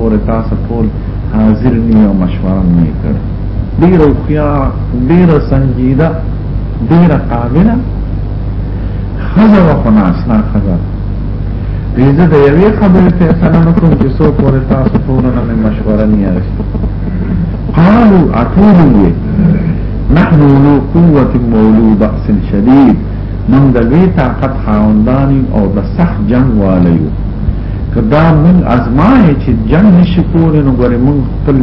پورې تاسو ټول حاضر نه یو مشوره نه کړ ډیر خویا ډیر سنجیده ډیر قابله خزه و خنا اسنا خزه ویزه د یوې خبرې ته سره نه کوم چې څو پورې تاسو ټول نه مشوره نه یاري قالوا اطولوا نحن ولو قوة مولو بأس شديد من دلوی طاقت خاوندانی او د سخت جنگ والیو کدا من ازمای چې جنگ نشي کولای نو ګورې مونږ خپل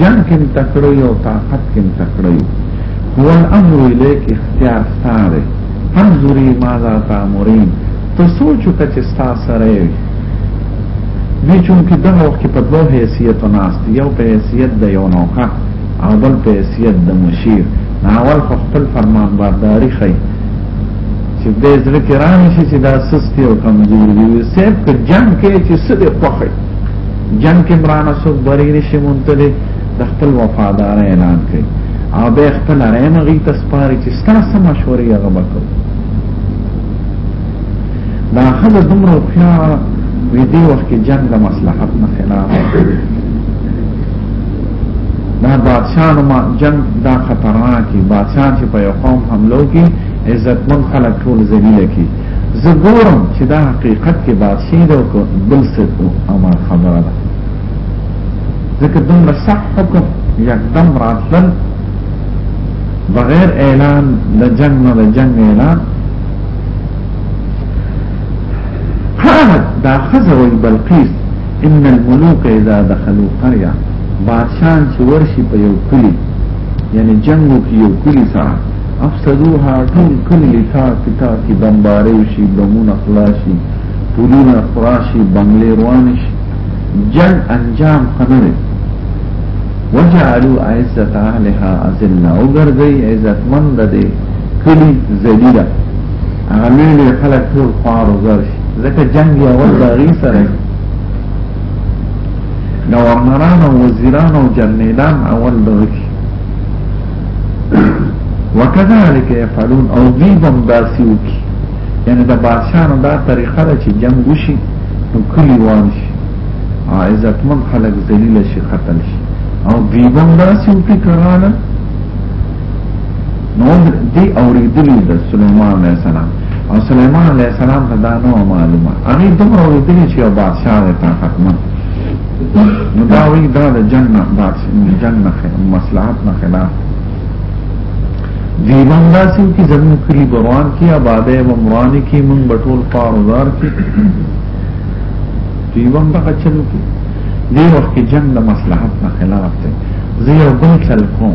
جنگ کې تکړه یو طاقت کې تکړه یو هو الامر الیک اختیار ستاره انظری ماذا تامرین ته سوچ وکړه چې ستا سره وي دی چونکه دغه وخت کې په دوه حیثیت ناست یو په حیثیت د یو نوکر او بل په حیثیت د مشیر ناول په خپل فرمان برداری خی چې دې زړه کې رانه شي چې دا سستي او کمزوري دي سیب که جنگ کې چې څه دې خوخه جنگ کې مرانه سو بری نشي مونته دې د خپل وفادار اعلان کړي او به خپل رحم غي تسپاري چې ستاسو مشورې هغه وکړي دا خزه دومره خیال وی دی وخت کې جنگ د مصلحت نه خلاف دا بادشاہانو ما جنگ دا خطرناک دی بادشاہ چې په یو قوم حملو کې عزتمن خلک ټول ذلیل کی زه ګورم چې دا حقیقت کې بادشاہ دی او بل څه امر خبره ده ځکه دومره سخت حکم یکدم راتلل بغیر اعلان د جنگ نه د جنگ اعلان دا خزه وی بلقیس ان الملوک اذا دخلوا قريه بادشاہان چې ورشي په یو کلی یعنی جنگو کې یو کلی سره افسدوها ټول کلی تا کتا کې بمبارې شي بمونه خلاصي پولونه خراشي بنگلې روان شي جنگ انجام خنره وجعلوا عزت اهلها اذلنا وګرځي عزت مند دي کلی ذلیلہ هغه لوی خلک ټول خوار وزر شي ځکه جنگ یې اول د هغې سره گورنران او وزیران او جنرالان اول دغه کی وکذالک یفعلون او دوی بم داسې وکي یعنی د بادشاهانو دا طریقه ده چې جنګ وشي نو کلیوال شي عزتمن خلک ذلیل شي قتل شي او دوی بم داسې وکي کراله نو دی اوریدلی د سليمان عليه السلام او سليمان عليه السلام ته دا نو معلومه هغه دومره اوریدلی چې یو بادشاہ دی تا حکمت نو دا وی دا د جنت بادشاہ جنت مصلحت نه خلاف دیوان داسې کی زمون کلی بروان کی آباده و مران کی من بټول پاروزار کی دیوان دا چلو کی دی وخت کې جنگ د مصلحت نه خلاف دی زه یو بل چل کوم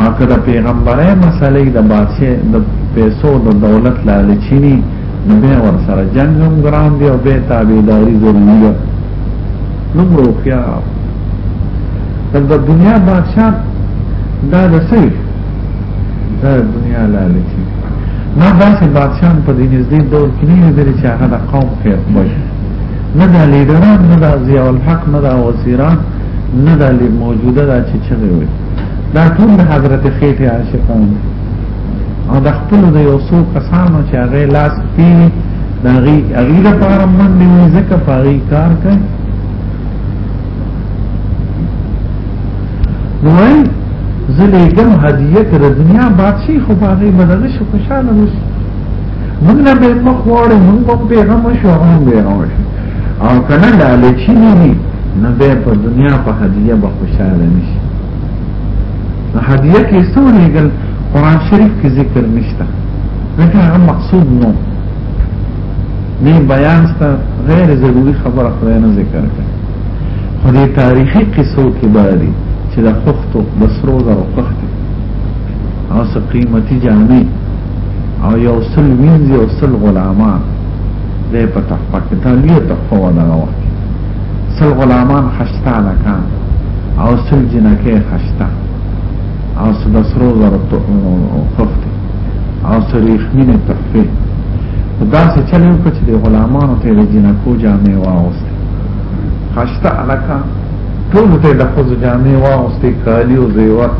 او که د پیغمبرۍ مسلې د بادشاہ د پیسو د دولت لالچی وي نو بیا ور سره جنګ هم ګران دی او بیا تابعداري ضروري ده نو روخیا د دنیا بادشاہ دا د سې دا د دنیا لالچی ما داسې بادشاہ په دې نږدې دور کې نه لري چې هغه د قوم خیر وایي نه دا لیډران نه دا ضیاء الحق نه دا وزیران نه دا لی موجوده دا چې چغې وي دا ټول د حضرت خېټه عاشقان او د خپل د یو څو کسانو چې هغه لاس پی دا غي هغه لپاره من دی ځکه پاري کار کوي نو زه لګم هدیه تر دنیا بادشاہ خو باغې بدل شو خوشاله وشي موږ نه به مخ وړو موږ په پیغام شو هم به راوړو او کنه لالچی نه دي نه به په دنیا په هدیه به خوشاله نشي نو هدیه کې سولې ګل قران شریف کې ذکر نشته ځکه هغه مقصود نو نه بیان ستا غیر ضروری خبره خدای نه ذکر کړي خو دې تاریخي قصو کې باندې چې د خختو د سرو زرو خختې او څه قیمتي جامې او یو سل وینځي او سل غلامان دې په تحفه کې دا لوی تحفه و دغه وخت سل غلامان خشتا لکان او سل جنکه خشتا او سل سرو زر خفت او سل ریخمین تحفه دا څه چلو کچ دې غلامانو ته د جنکو جامې واوسته خشتا لکان ټول ته د خود جامې واوسته کالی او زیور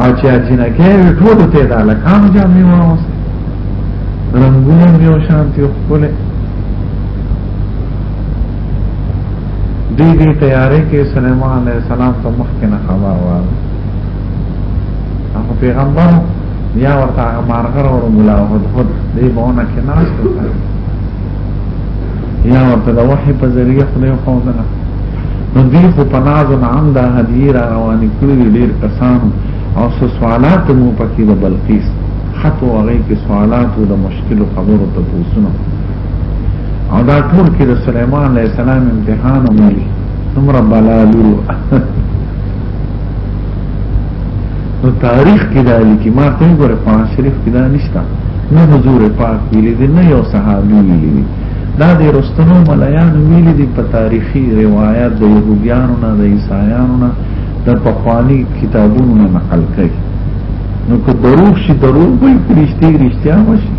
او چې اجینکه وي ټول ته دا لکان جامې واوس رنگونه یو شانتي خپل دې دې تیارې کې سليمان عليه السلام ته مخکې نه خبر وال هغه پیغمبر یا ورته هغه مارغر او مولا هد هد دې بونه کې ناس کوي یا ورته د وحی په ذریعه خدای خو ده نو دی خو په ناز او نام دا هدیه را روانې کړې ډېر کسان او څه سوالات مو پکې د بلقیس خط او هغه کې سوالات او د مشکل خبرو ته پوښتنه او دا ټول کې د سليمان عليه السلام امتحان ومني ثم رب العالمين نو تاریخ کې دا لیکي ما ته ګوره په شریف کې دا نشته نه حضور پاک ویلي دي نه یو صحابي ویلي دي دا د رستنو ملایان ویلي دي په تاریخي روایت د يهوديانو نه د عیسایانو نه د پخوانی کتابونو نه نقل کوي نو که دروغ شي دروغ وي رښتیا رښتیا وشي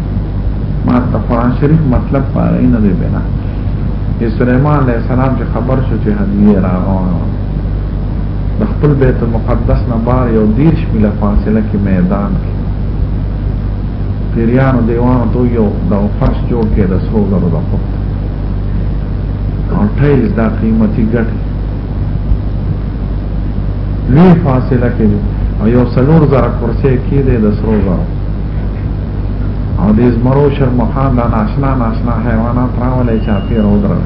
ما ته قرآن شریف مطلب پاره نه دی بنا سليمان عليه السلام چې خبر شو چې هدیه راغونه د خپل بیت المقدس نه بار یو دیرش میله فاصله کې میدان کې پیریانو دیوانو ته یو د فرش جوړ کې د سرو زرو د خط او ټایل دا قیمتي ګټي لوی فاصله کې او یو څلور زره کرسي کې دی د سرو زرو او د زمرو شرمخان دا ناشنا ناشنا حیوانات راولې چا پیر ودرل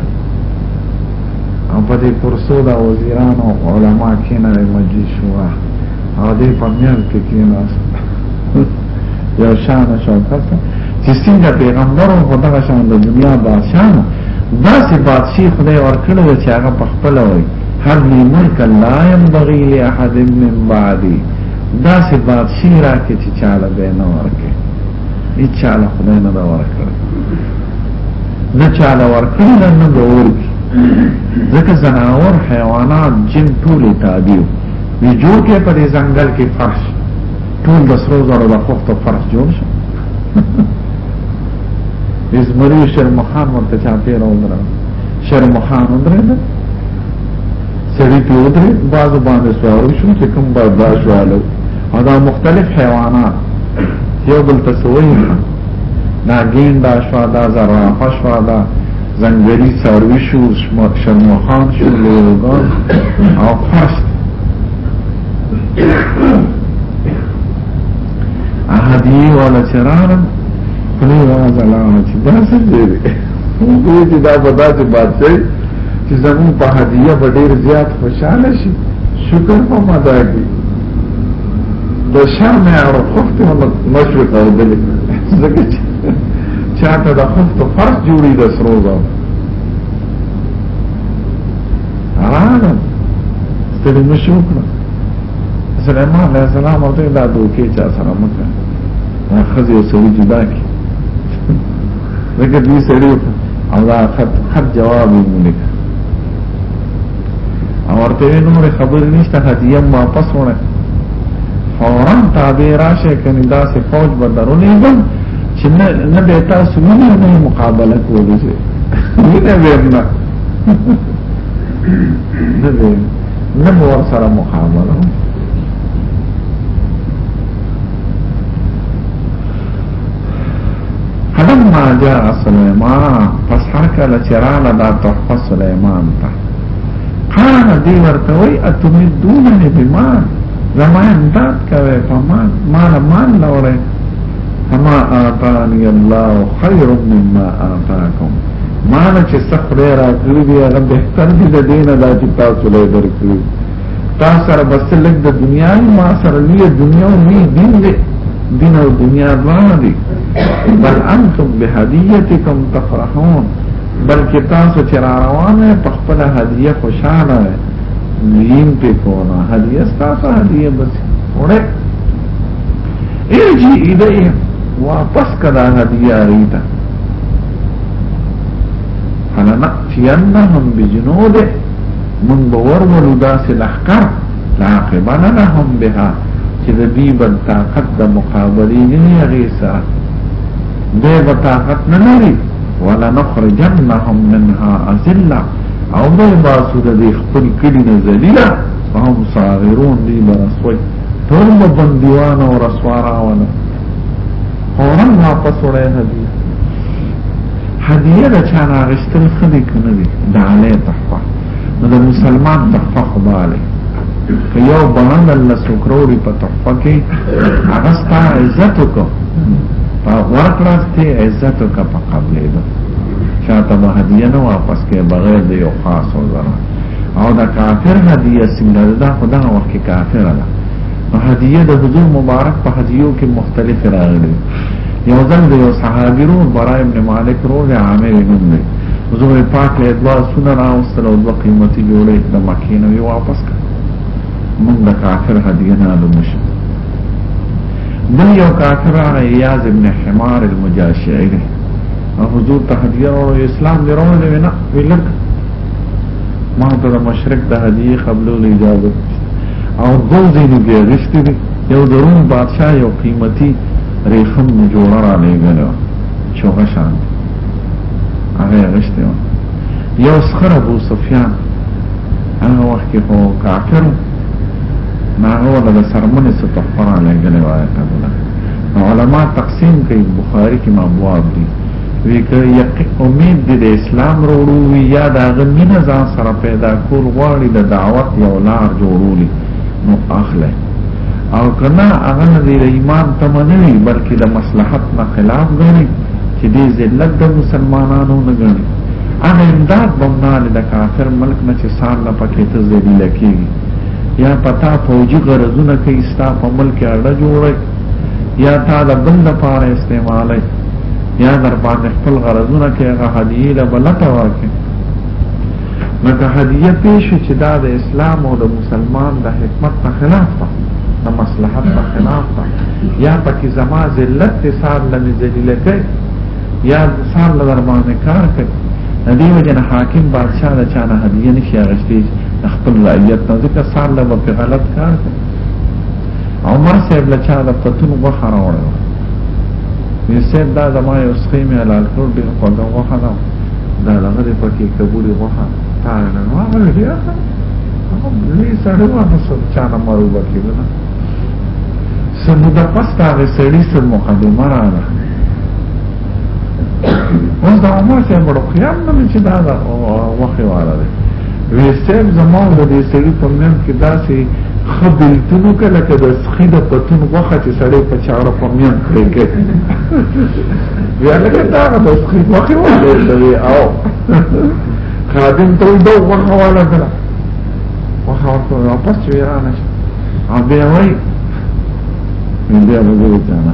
او په دې کورسو د وزیرانو علما کېنوي مجلس شورا او دې په میان کې کېناست یو شان شوکت چې څنګه پیغمبر او خدای شان د دنیا بادشاہ دا سي بادشاہ خدای ورکړل چې هغه په خپل وي هر نه ملک لا ينبغي لاحد من بعدي دا سي بادشاہ راکې چې چاله به نه ورکه هیڅ چاله خدای نه دا ورکړ نه چاله ورکړي نه نه ورکړي ځکه زناور حیوانات جن ټول تابع وي جو کې په دې ځنګل کې فرش ټول د سرو زرو د خفتو فرش جوړ شو ازمری شرمخان ورته چاپی را ودره شرمخان ودره ده سړی پی ودره بازو باندې سوارو شو چې کوم بازداشت والو او دا مختلف حیوانات یو بل تسویه دا ګیندا شو دا زرافه شو دا زنګری څاروي شو شرمخان شو لوګان او خاص احدی والا چرارم خلی والا زلانه چې دا څه دی دوی چې دا په داسې بادشاهي چې زمون په هدیه به ډېر زیات خوشاله شي شکر په مدا کې د شرم او خفت مشرق او دل ځکه چې چاته د خفت فرق جوړي د سرو زرو راغله ستړي مشي وکړه سليمان عليه السلام او دا دوکي چا سره مکه خزي او سړي جدا کی لکه دې سړي او دا خط خط جواب یې مونږ ورته نور خبر نشته هدیه ما پس ونه فورا تابع راشه کني دا سه فوج به درولې دم چې نه نه به تاسو نه نه مقابله کولی شي نه به نه نه به نه ور سره مقابله فلما جاء سليمان پس هر کله چې رااله دا تحفه سليمان ته قال دی ورته وای اتمدونني بمال زما امداد کوي په مال مال مال لوري فما آتاني الله خير مما آتاكم مال چې څخه راکړي دی هغه بهتر دی د دینه دا چې تاسو له درکړي تا سره بس لګ د دنیا ما سره لوی دنیا او لوی دین دی دین او دنیا دواړه دي بل انتم بهدیتکم تفرحون بلکې تاسو چې را روانه په خپل هدیه خوشاله وئ لین په کونا هدیه تاسو هدیه بس وړه ارجی الیه واپس کدا هدیه ریتا فلنأتینهم بجنوده من باور ولو داسې لخکر لا قبل لهم بها چې د دې بل طاقت د مقابلې نه هغه سره دې بل طاقت نه لري ولا نخرجنهم منها ازلا او به باسو د دې خپل کړي نه ذلیلا فهم صاغرون دې برسوي ټول بنديوان او رسوارا ونه فورا واپس وړه هدي هدیه د چا نه اخیستل ښه دی که نه دی د علی تحفه نو د مسلمان تحفه خو به علی که یو بلند الله څوک راوړي په تحفه کې هغه ستا عزت وکړو په ورکړه ستې عزت وکړه په قبلېدو چا ته به هدیه نه واپس کې بغیر د یو خاص عذر او دا کافر هدیه څنګه ده خو دغه وخت کې کافره ده هدیه د حضور مبارک په هدیو کې مختلف راغلي یو ځل د یو صحابي رو برای ابن مالک رو د عامر نوم دی حضور پاک له دوا سونه راوستل او دوه قیمتي جوړې د مکې نه وی واپس کړ موږ د کافر هدیه نه لمشه بل یو کافر هغه یاز ابن حمار المجاشعی دی حضور ته هدیه او اسلام دی روان دی نه ویلک ما ته د مشرک د هدیه قبلولو اجازه او ګل ځینې بیا غشتي دي یو د روم بادشاه یو قیمتي ریخم جوړه را لېږلی وه چوغه شان هغه یې غشتی وه یو سخر ابو سفیان هغه وخت کې خو کافر نو هغه وله د سرمنې څه تحفه را لېږلی وه علما تقسیم کوي بخاري کې مابواب دي وی که یقین امید دې د اسلام وروړو وی یا دا غمینه ځان سره پیدا کول غواړي د دعوت یو لار جوړولې نو اخله او کنا هغه نه د ایمان تمنوي بلکې د مصلحت نه خلاف غني چې دې ذلت د مسلمانانو نه غني هغه امداد بمنال د کافر ملک نه چې سال نه پکې ته ذلیل کیږي یا پتا فوجي غرضونه کوي ستا په ملک اړه جوړه یا تا د بل لپاره استعمالي یا در باندې خپل غرضونه کې هغه هدیه له بلته ورکې لکه هدیه پیش چې دا د اسلام او د مسلمان د حکمت په خلاف ده د مصلحت په خلاف ده یا پکې زما ذلت ته سار لمې ذلیل کوي یا سار لور باندې کار کوي د دې وجه نه حاکم بادشاہ د چانه هدیه نشي اغشتي خپل رعیت ته ځکه سار لور په غلط کار کوي عمر صاحب له چا د پتون غوښه راوړل وی صاحب دا زما یو سخی مې حلال کړ ډېر خوږه غوښه ده دا دغه دې پکې کبوري غوښه تا نه نو هغه ډېر هغه لوی سړی وه نو څه چا نه مروبه کېده نه څه موده پس د هغې سړي څه مقدمه راغله اوس دا ما سه مړو خیام نه چې دا دا وخه واره ده وی سیب زمون د دې سړي په نن کې داسې خبل تنو کله کې د سخی د پتون وخه چې سړی په چاړه په میان کړی کې بیا لکه دا د سخی وخه واره ده او خادم ته دا وخه واره ده وخه ورته واپس ویرانه شي او بیا وایي بیا به دې ته نه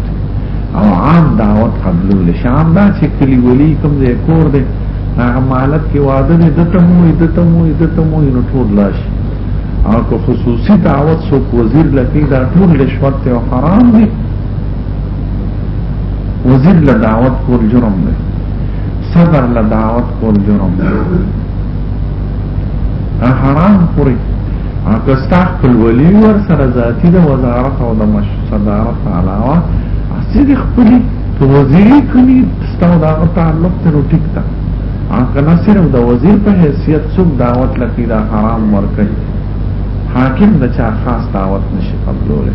او عام دعوت قبلو لشام دا چې کلی ولی کوم ځای کور دی هغه مالک کې واده دی دته مو دته مو دته مو نو ټول لاش او که خصوصي دعوت سو وزیر لکې دا ټول رشوت ته حرام دی وزیر له دعوت کول جرم دی صدر له دعوت کول جرم دی حرام خوري او که ستا خپل ولی ور سره ذاتی د وزارت او د مش تبارک تعالی وا اصل خپل په وزیر کلی ستاسو دا تعلق ته ټیک تا اګه صرف د وزیر په حیثیت څوک دعوت لکې دا حرام ورکړي حاکم د چا خاص دعوت نشي قبولوله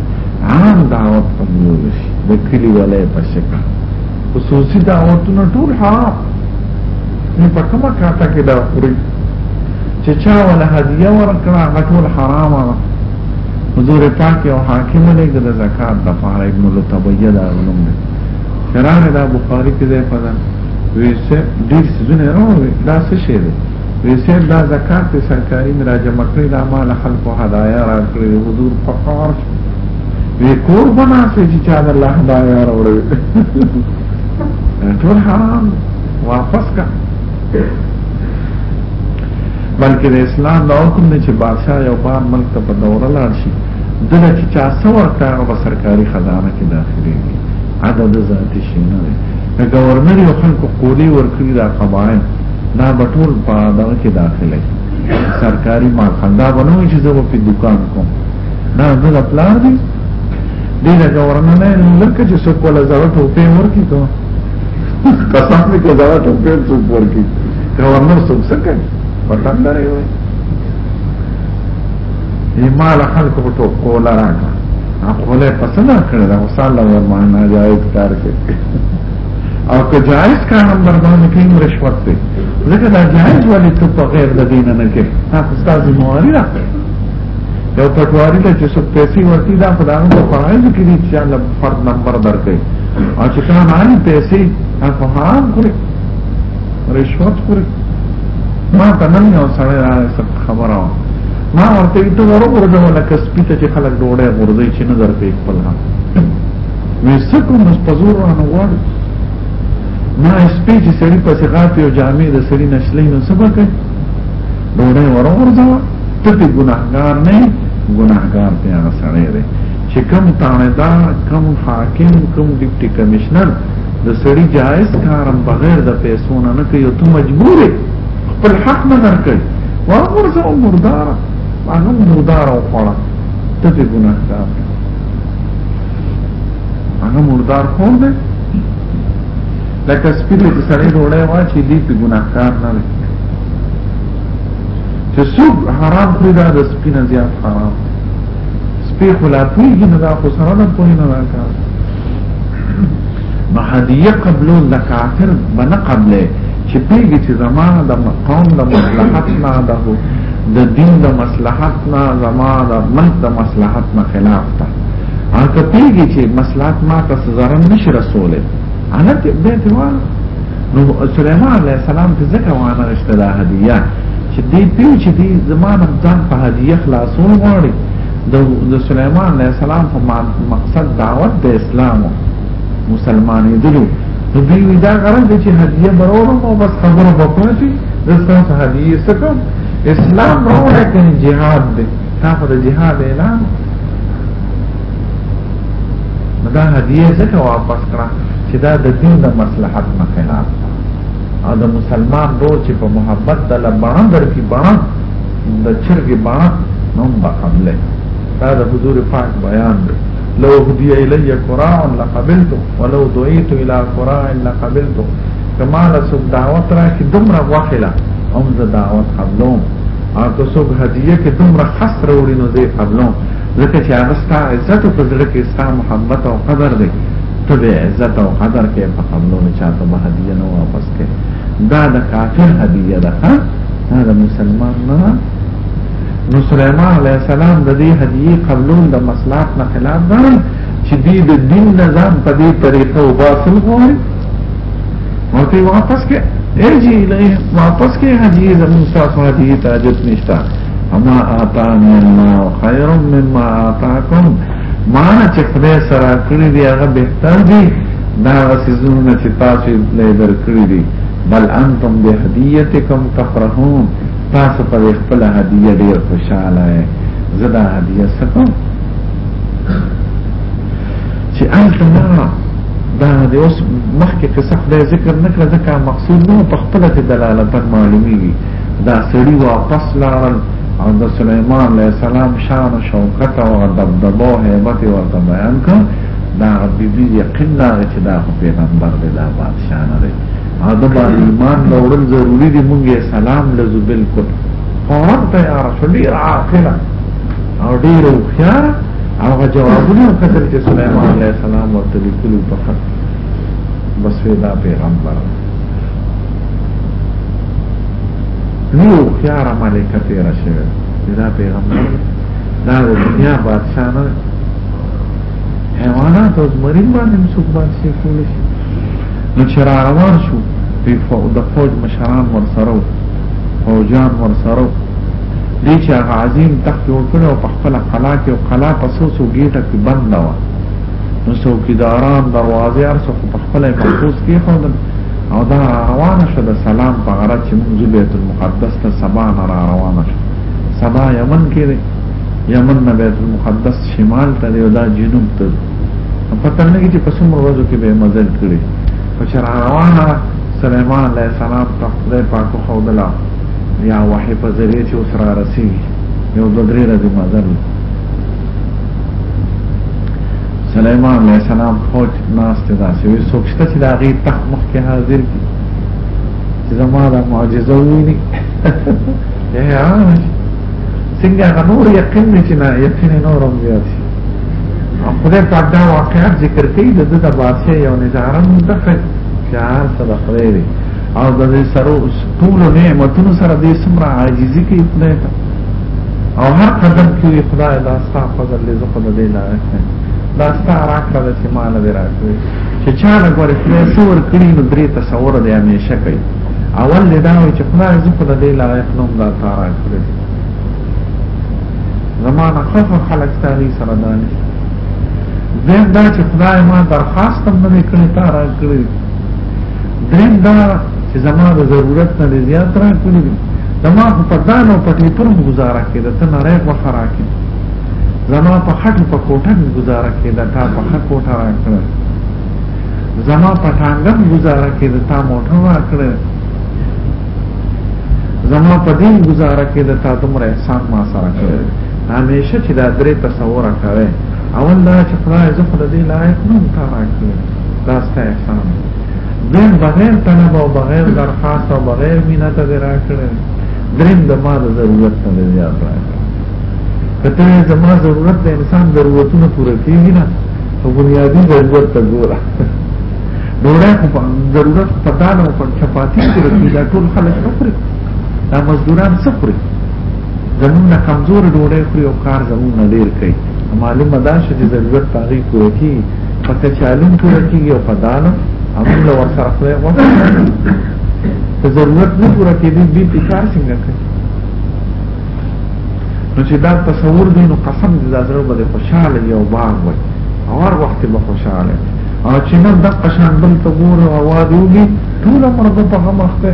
عام دعوت قبول شي د کلی ولې په شکل خصوصي دعوتونه ټول حرام نه په کومه کاته کې دا خوري چې چا ولا هدیه ورکړه غټول حرامه حضور پاک او حاکم علیک د زکات د فار ابن لطبیه دا علم دی شرح دا بخاری کې ځای پدان ویسه ډیر سونه راوي دا څه شی دی ویسه دا زکات ته سرکاري مراجعه مکړي دا مال خلکو هدايا راکړي حضور په فار وی کور بنا سي چې چا د الله هدايا راوړي ټول حرام واپس کا بلکې د اسلام دا حکم دی چې بادشاہ یو بار ملک ته په دوره لاړ شي دله چې چا څه ورته هغه به سرکاري خزانه کې داخلېږي عدد ذاتي شي نه دی د ګورنر یو خلکو قولې ورکړي دا قبایل دا به ټول په دغه کې داخلې سرکاري مال خندا به نه وي چې زه به په دوکان کوم دا زه د پلار دی دی د ګورنر نه لکه چې څوک ولا زړه ټوپې ورکړي ته قسم دې کې زړه ټوپې څوک ورکړي گورنر سم سکے وطن لرے ہوئے ایمال خلق کو تو کولا راکا اقوله پسند کړی دا وصال له ورمانه جایز کار کوي او که جایز کار هم بربانه کوي نو رشوت دی ځکه دا جایز ولې ته په غیر د دین نه کې تاسو ستاسو مواري راکړي یو پټواري له چې څوک پیسې ورتي دا په دغه په فایز کې دي چې الله فرد نمبر درکړي او چې کله نه پیسې هغه هم کړی رشوت خوري ما ته نن یو سړی راغی څه خبره وه ما ورته وي ته وروغورځوه لکه سپي ته چې خلک ډوډۍ غورځوي چې نه درته یې خپل هم وایي څه کوم نو په زور رانه غواړي ما سپي چې سړي پسې غاپي او جامې د سړي نه شلوي نو څه به کوي ډوډۍ وروغورځوه ته پې ګناهګار نه یې ګناهګار دی هغه سړی دی چې کوم تاڼېدار کوم حاکم کوم ډپټي کمشنر د سړي جائز کارم بغیر د پیسو نه نه کوي ته مجبور خپل حق نه درکړي واغور زه مردار هغه مردار او خړه ته به ګناهګار هغه مردار خو ده لکه سپیلې د سړي ډوړې وا چې دې په ګناهګار نه وي چې څوک حرام خوري دا د سپینه زیات حرام سپی خلا پویږي نه دا خو سره نه پوهې نه راکاره نو هدیه قبلول د کافر به نه قبلې چې پیږي چې زما د قوم د مصلحت نه ده د دین د مصلحت نه زما د ملک د مصلحت نه خلاف ده هغه پیږي چې مصلحت ما ته ضرر نشي رسوله انا ته به ته وانه نو سليمان عليه السلام ته ځکه وانه رشته ده هدیه چې دې پیو چې دې زما نه ځان په هدیه خلاصول غواړي د سليمان عليه السلام په مقصد دعوت د اسلام مسلمانې دلو دوی دا غرض دي چې هدیه برور او بس خبره وکړي چې دغه هدیه سکم اسلام راوړی کنه جهاد دی تا په جهاد اعلان دا هدیه ځکه واپس کړه چې دا د دین د مصلحت نه خلاف او د مسلمان ورو چې په محبت د لبانه درکې بڼه د چرګ بڼه نوم به قبله دا د حضور پاک بیان دی لو هدی الی قراء لقبلت ولو دعیت الی قراء لقبلت کما له سب دعوت را کی دومره واخلا هم ز دعوت قبلوم او که څوک هدیه کې دومره خاص وروړي نو زه قبلوم ځکه چې هغه ستا عزت او زړه کې ستا محبت او قدر دی ته به عزت او قدر کې په قبلونو چاته به هدیه نه واپس دا د کافر هدیه ده دا د مسلمان نه نو سليمان عليه السلام د دې هدیه قبلون د مصلحت نه خلاف ده چې دې د دین نظام په دې طریقه او باطل غواړي ورته واپس کې ارجی الیه واپس کې هدیه زموږ تاسو هدیه تاجت نشته اما آتانی الله خیر مما آتاکم مانا چې خدای سره کړی دی هغه بهتر دی دا غسیزونه چې تاسو یې درکړي دي بل انتم بهدیتکم تفرحون تاسو په خپل هدیه ډیر خوشاله یې زدا هدیه سکو چې انت نه دا د اوس مخکې قصه خدای ذکر نکړه ځکه مقصود نو په خپل دلالت معلومیږي دا سړي واپس لاړل او د سليمان عليه السلام شان او شوکت او دبدبه او هیبت ورته بیان کړ دا بیبي یقین دا چې دا خو پیغمبر دی دا بادشاہ نه دی او د باندې ایمان لرل ضروری دی مونږه سلام لزو بالکل فورا تیار شو ډیر عاقله او ډیر وخیار هغه جوابونه کتل چې سليمان عليه السلام ورته لیکلو په خط بس وی دا پیغمبر نیو خیار ملکه تیرا شوه دا پیغمبر دا د دنیا بادشاہ نه حیوانات او زمرین باندې مسوک بادشاہ کول شي نو چې را روان شو د فوج مشران ورسره فوجان ورسره دې چې هغه عظیم تخت جوړ کړو په خپل قلا کې او قلا په سوسو ګیټه کې بند و نو څوکیداران دروازې ارسه خو په خپل محفوظ کې خوندل او دا روانه شو د سلام په غره چې موږ بیت المقدس ته سبا نه را روانه شو سبا یمن کې دی یمن نه بیت المقدس شمال ته دی او دا جنوب ته پته نه چې په څومره ورځو کې به مزل کړي او چې را روانه سليمان عليه السلام ته خدای پاک خو دلا یا وحی په ذریعه چې اوس را رسیږي یو دوه درې ورځې مزل سليمان عليه السلام فوج ناس ته داسې وي څوک شته چې د هغې تخت مخکې حاضر دي چې زما دا معجزه وویني څنګه هغه نور یقین دی چې نه یقین نور هم زیات شي خدای پاک دا واقعات ذکر کوي د د بادشاہ یو نظارم دغه چار سره خدای دی او د سرو ټول نعمتونو سره د سمرا عاجزي کوي خدای ته او هر قدم کې وي خدای دا ستا فضل دی زه خو د دې لایق نه دا ستا راکړه ده چې ما نه دی راکړې چې چا له ګورې خدای څه ورکړي نو درې تصور دی همیشه کوي اول دی دا وایي چې خدای زه خو د دې لایق نه هم دا تا راکړې زما نه ښه ښه خلک ستا هغوی سره دا نه دویم دا چې خدای ما درخواست هم نه دی کړی تا راکړی دریم دا چې زما د ضرورت نه زیات را کړی دي زما خو په دان او پټې پر گزاره کېده ته نړۍ غوښه راکې زما په خټو په کوټه کې گزاره کېده تا په خټ کوټه را کړه زما په ټانګه گزاره کېده تا موټر را کړه زما په دین گزاره کېده تا دومره احسان ما سره کړی همیشه چې دا درې تصور کوي اول دا چې خدای زه خو د دې لایق نه تا راکړی دا ستا احسان دیم بغیر طلب او بغیر درخواست او بغیر مینا ته درا کړی دریم د ما د ضرورت نه زیات راکړی کته زما ضرورت د انسان ضرورتونه پوره کیږي نه او بنیادی ضرورت ته ګوره ډوړه خو په ضرورت په دال او په چپاتی کې رکې دا ټول خلک نه خوري دا مزدوران څه خوري زمونږ نه کمزور ډوړه خوري او کار زمونږ نه ډیر کوي معلومه ده چې ضرورت پاره کوي پکې چالو ټول کېږي او په دانه همون له ور سره خدای غوښه ته ضرورت نه پوره کېدی دې په کار څنګه کوي نو چې دا تصور دی نو قسم دې دا زړه به خوشاله یو باغ وي او هر وخت به خوشاله او چې نه د قشان بل ته ګور او واديږي ټول عمر به په غم اخته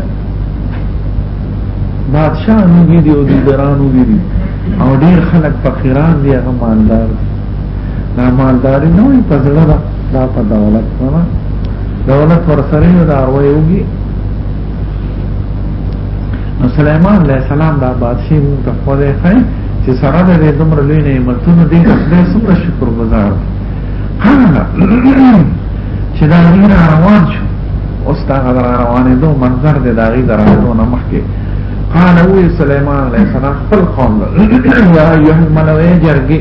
بادشاہ نو دي دي او دي درانو دي او ډیر خلک فقیران دي هغه مالدار دي دا مالداری نه وي په زړه ده دا په دولت سره دولت ورسره نه دا وایوږي نو سليمان عليه السلام دا بادشاہ مونږ ته خو دی خای چې سره د دې دومره لوی نعمتونو دې خدای څومره شکر گزار هغه چې دا غیر روان شو اوس دا غیر روانې دوه منظر دې دا غیر روانو نه مخکې قال وی سليمان عليه السلام خپل قوم يا ايها الملوي جرګي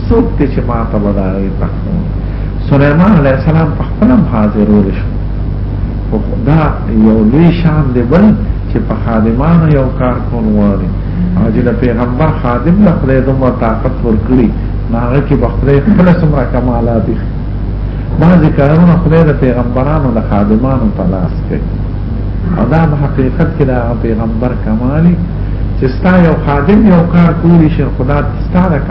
څوک دې چې ما ته به د هغوی پښتون سلیمان علیه السلام په خپل هم حاضرول شو خو دا یو لوی شان دی بل چې په خادمانو یو کار کول غواړي او چې د پیغمبر خادم له خدای دومره طاقت ورکړي نو هغه کې به خدای خپل څومره کمالات دي بعضې کارونه خدای د پیغمبرانو د خادمانو په لاس کوي او دا په حقیقت کې د پیغمبر کمالي چې ستا یو خادم یو کار کولی شي خدا ستا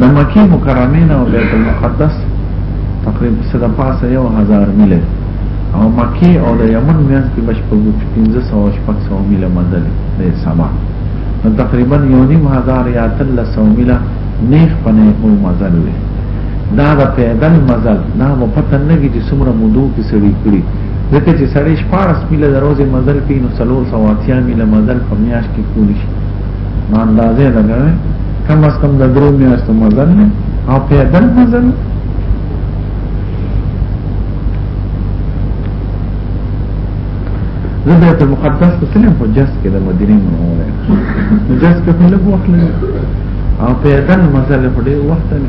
د مکه مکرمه نه او بیت المقدس تقریبا څه د پاسه یو هزار میله او مکه او د یمن میانس کې بشپړ 1500 شپږ سو میله مزل د سما نو تقریبا یو نیم هزار یا تل سو میله نیخ پنه او مزل وي دا د پیدل مزل دا په پتن نه کې چې څومره مودو کې سړی کړی ځکه چې سړی شپارس میله د روزې مزل کوي نو څلور سوه اتیا میله مزل په میاشت کې کولی شي نو اندازه یې لګوي کم از کم د درو میاشتو مزل دی او پیدل مزل زه بیت المقدس ته تلم خو جس کې د مدینې منوره نو جس کې خو لږ وخت لري او پیدل مزل خو ډېر وخت لري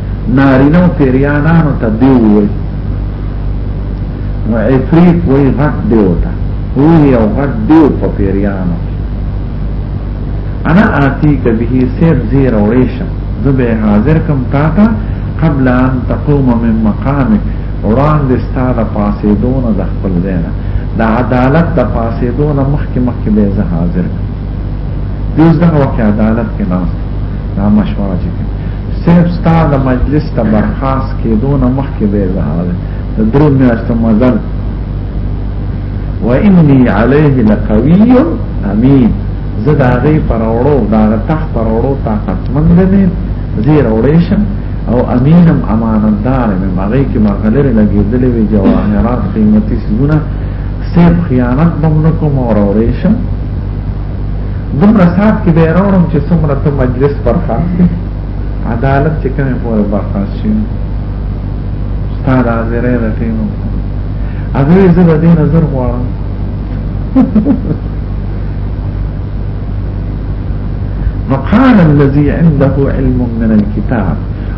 نارینو پیریانانو ته دی ویل نو عفریت وی غټ دیو تا وی او غټ دیو په پیریانو انا آتی کبهی سیب زیر و ریشم زبه حاضر کم تاتا قبل ان تقوم من مقام وړاندې ستاده پاسې دونه د خپل ځای نه د عدالت د پاسې دونه مخکې مخکې به زه حاضر کم یوز دغه وخت عدالت کې ناست دا مشوره چې صرف ستا د مجلس ته برخاص کېدو نه مخکې به زهره ده د درو میاشتو مزل وإني عليه لقوي امين زه دا غي پر اورو دا تخت پر اورو طاقتمند نه زیر اورېشم او امینم امانتدار مې باغې کې مرغلره لګېدلې وي جواهرات قیمتي سونه سیب خیانت بم نکوم اور اورېشم دومره سات کې به راوړم چې څومره ته مجلس برخاست دی عدالت چې کومه پورې برخاست شي ستاد حاضرې راټیم اځوی زه به دې نظر غواړم وقال الذي عنده علم من الكتاب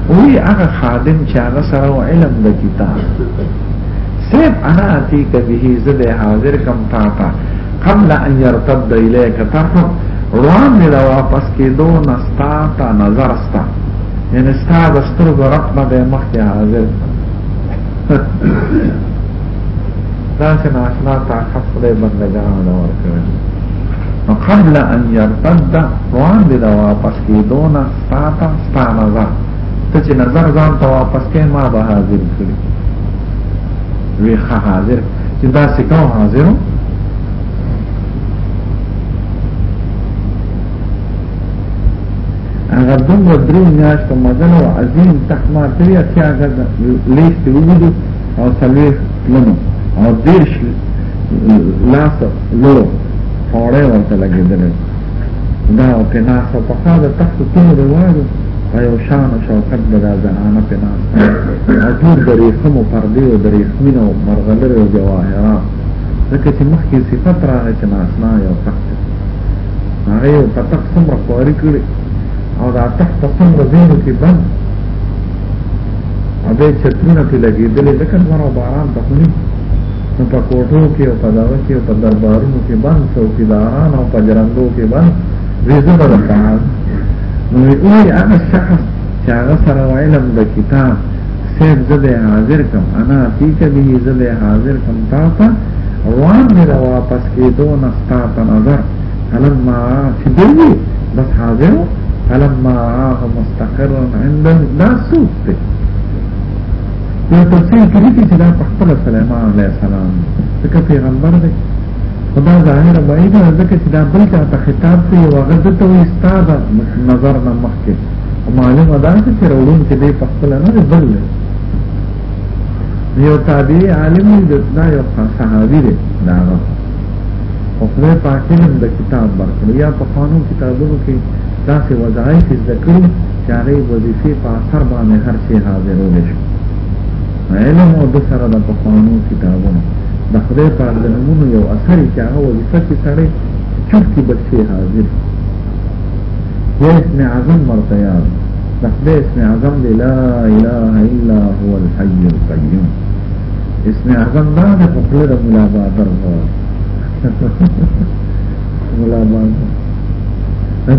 وی هغه خادم چې هغه سره علم د کتاب سیب انا اتیک به زده حاضر کم تا تا قبل ان يرتد اليك طرفك روان دی دا واپس کېدو نه ستا ته نظر ستا یعنی ستا د سترګو رب نه دی مخکې حاضر داسې ناشنا طاقت خدای بندګانو له ورکړي نو قبل ان يرتد روان دی دا واپس کېدو نه ستا ته ستا نظر ته چې نظر ځان ته واپس کې ما به حاضر کړي وی حاضر چې دا سکه حاضر هغه دومره درې میاشتو مزل او عظیم تخمار ترې اتیا ګزه لیس ته وګدو او څلوېښت تلنو او دېرش لاس لو فوړی ورته لګېدلی دا په ناس او په خوا د تخت تین روایو او یو شان او شوکت به دا زنانه په ناس او ټول د ریخم او پردې او د ریخمین او مرغلر او جواهرات ځکه چې مخکې صفت راغی چې ناسنا یو تخت هغه یو په تخت څومره خواري کړي او دا تخت په څومره ځینو کې بند او بیا چتونه پې لګېدلې ځکه لمر او باران ته خو نه نو په کوټو کې او په دغه کې او په دربارونو کې بند څوکیداران او په جرندو کې بند ویزه به درته نو وایي هغه شخص چې هغه سره علم د کتاب صاحب زه به حاضر کم انا فیک به زه به حاضر کم تا ته روان مې د واپس کېدو نه ستا په نظر فلما چې دی بس حاضر فلما مستقر عند دا سوق دی نو تفسیر کې دي چې دا په خپل سليمان عليه السلام څخه پیغمبر دی خدا ظاهر وایي دا ځکه چې دا بل ته خطاب دی او هغه د تو استاد نظر نه مخکې معلومه ده چې وروڼ کې دی په خپل نه بل دی یو تابعی عالم دی دا یو صحابي دی دا هغه او خدای پاک د کتاب ورکړي یا په قانون کتابونو کې داسې وضعیت ذکر چې هغه وظیفې په اثر باندې هر شي حاضرول شي علم او د سره د پخوانو کتابونو د خدای په علمونو یو اثر چې هغه وظیفه کې سره چورکی بچي حاضر یا اسم اعظم ورته یاد د خدای اسم اعظم دی لا اله الا هو الحي القيوم اسم اعظم دا د خپل د ملاباتر هو الله الله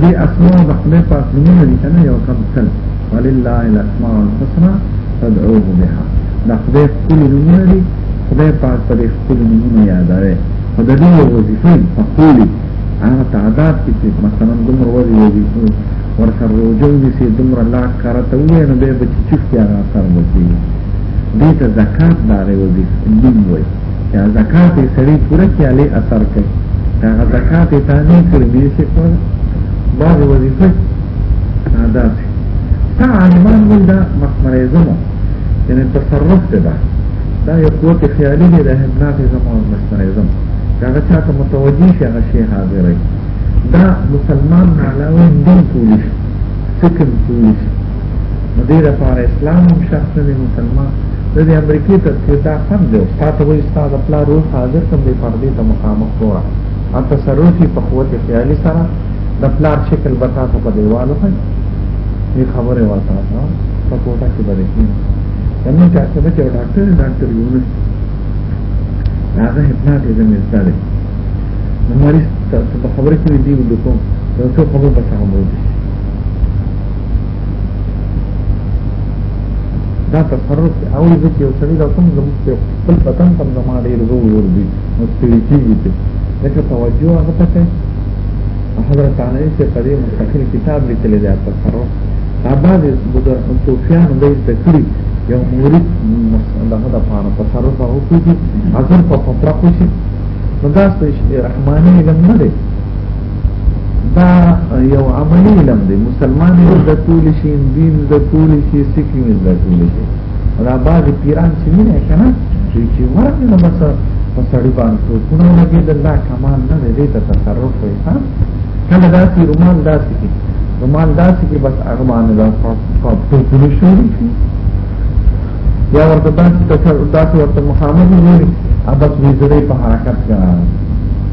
دې اسماء د خدای په اسمونو دي کنه یو کم څل ولله الاسماء الحسنى فادعوه بها دا خدای خپل نمونه دي خدای پاک په خپل نمونه یادوي په دې یو وظیفه په خولي هغه تعداد کې چې مثلا دومره وځي وظیفه ورسره روجو دي چې دومره لا کارته وي نو به چې چفتیا راځي دې ته زکات داري وظیفه دین وایي چې زکات یې سړی پوره کړي علی اثر کوي هغه زکات یې تانه کړی دی چې کول بعض وظیفه ادا شي تا عالمان ول دا مخمره زمو یعنی تصرف ته ده دا یو قوت خیالي دی د همنافي زمو مخمره زمو هغه چاته متوجي شي هغه شی حاضرې دا مسلمان علاوه دین کولی شي فکر کولی شي نو دې لپاره اسلام هم شخص نه مسلمان د دې امریکای ته چې دا سم دی او تاسو وایي تاسو د پلا روح حاضر کوم دی پر دې ته مخامخ وره او تصرفي په قوت خیالي سره د پلا شکل به تاسو په دیوالو کې دې خبره ورته نو په کوټه کې باندې کې نو تاسو به چې ډاکټر ډاکټر یو نه هغه هپناټ یې زموږ ستاره نو مریض ته خبره کوي دی ودکو نو څه خبره به تاسو دا تصرف دی او زه چې یو سړی دا کوم زموږ په خپل وطن ته زما ډېر زور ور دي نو ستړي کېږي چې لکه توجه هغه ته کوي حضرت علی چې په دې مستقل کتاب لیکلی دی تصرف دا بعضې بزرګ صوفیان دی زده کړي یو مورید دغه دپاره تصرف هغه کېږي حضر په پپړه خوشي نو دا رحماني علم نه دی دا یو عملی علم دی مسلمان یې د کول شي دین د کول شي سکی یې د کول شي دا بعض پیران چې نه کنه چې چې ورته نو بس په سړی باندې څو کونه لګي د الله کمال نه دی ته تصرف وي ها کله دا چې رومال داسې کې رومال داسې کې بس هغه باندې دا په په کول شي یا ورته داسې ته داسې ورته محمد وي ابد وی زړه په حرکت کې